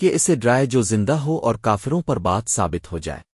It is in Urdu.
کہ اسے ڈرائے جو زندہ ہو اور کافروں پر بات ثابت ہو جائے۔